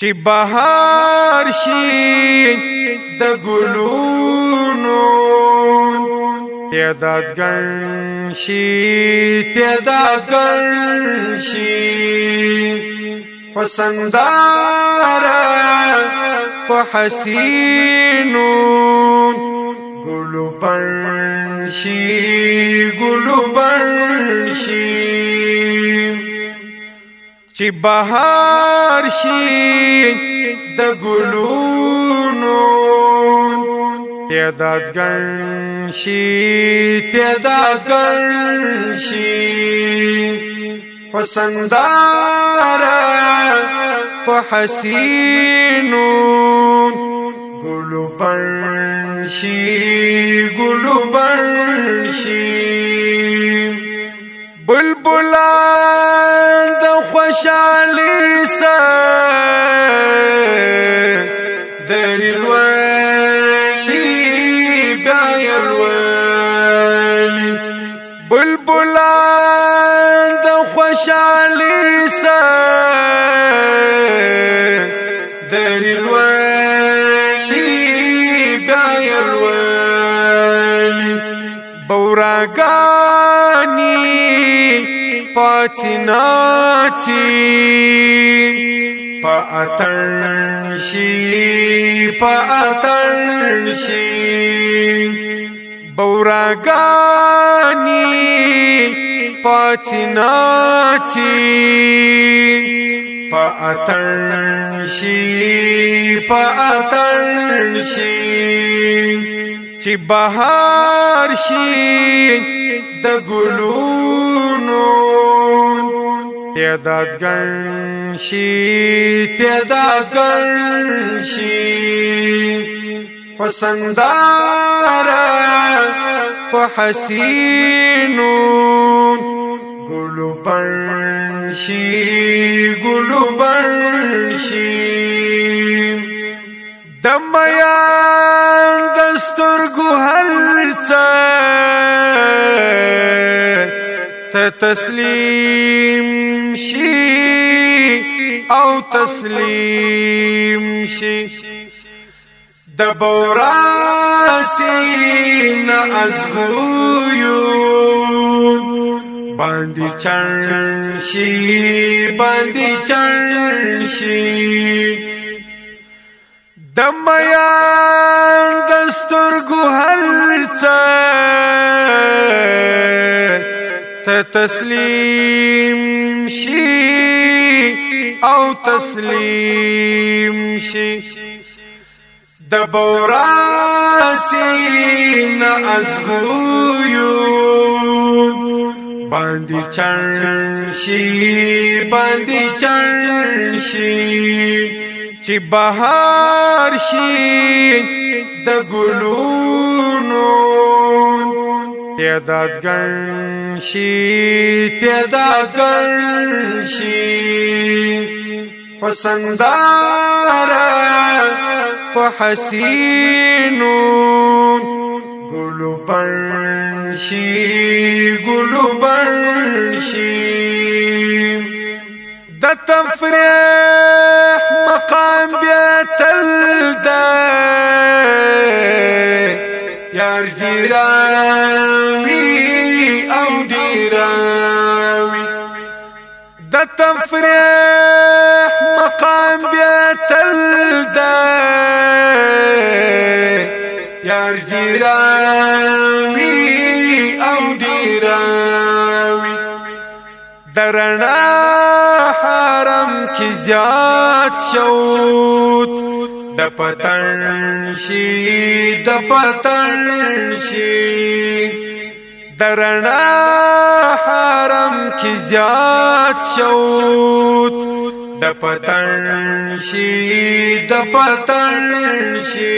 چې بهار شي د ګلونو تعداد ګن شي تعداد ګن شي حسندار فحسینو ګلو بن شي ګلو بن شي چې بهار شي د ګلونو تعداد ګن شي تعداد ګن شي حسندار فحسینو ګلو بن شي ګلو بن شي بلبلان خوشالي سا دري الوالي بيع الوالي بلبلان دا خوشالي سا الوالي الوالي پاتیناتی پاتن شي پاتن شي بوراګانی پاتیناتی پاتن شي پاتن شي چې بهار شي د ګلو تعداد ګڼ شي تعداد ګڼ شي حسندار په حسینو ګلو بڼ شي ګلو بڼ شي دمیان دسترګو هلڅه ته تسلیم تسلیم شي او تسلیم شي د بوراسی نه ازغویو باندې چرن شي باندې چرن شي د میان دستور ګهلڅه ته تسلیم تسلیم شي او تسلیم شي د بوراسی نه ازغویو باندې چرن شي باندې چرن شي چې بهار شي د ګلو تعداد ګڼ شي تعداد ګڼ شي حسندار په حسینو ګلو بڼ شي ګلو بڼ شي د تفریح ګیراوي او ډیراوي د تفریح مقام بیا تل ده یار ګیراوي او ډیراوي درنا حرم کی زیات شوت د پتن شي د پتن شي درنا حرم کی زیات شوت د پتن شي د پتن شي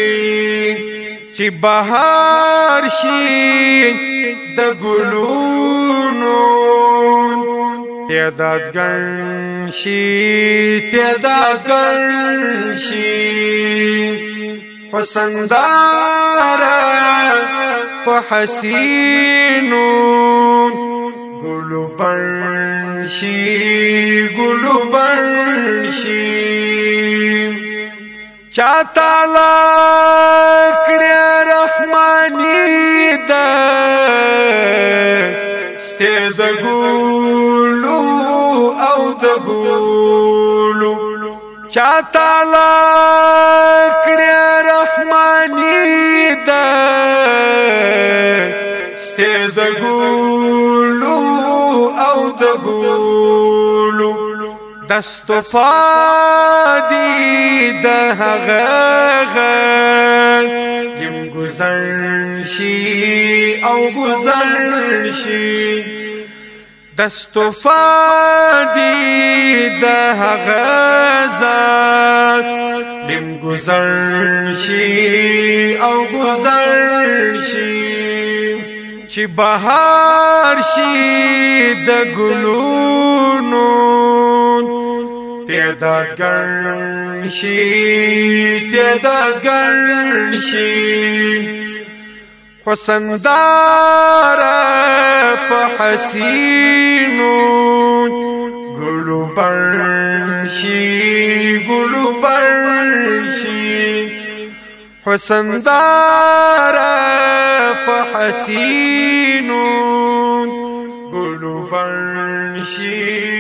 چې بهار شي د ګلونو تعداد ګڼ شي تعداد ګڼ شي حسندار په حسینو ګلو بڼ شي ګلو بڼ شي چاته لا کړې رحماني ده ستې د ګو قبول چا تعالی کړی رحمانی دا ستې د ګولو او د ګولو دستو پادی د هغه يم گذر شي او گذر شي دستوفا دی د هغه ذات لم گذر شي او گذر شي چې بهار شي د ګلونو تعداد ګرن شي تعداد ګرن شي خو سنداره حسینون گلو برشی گلو برشی حسن دار فحسینون گلو برشی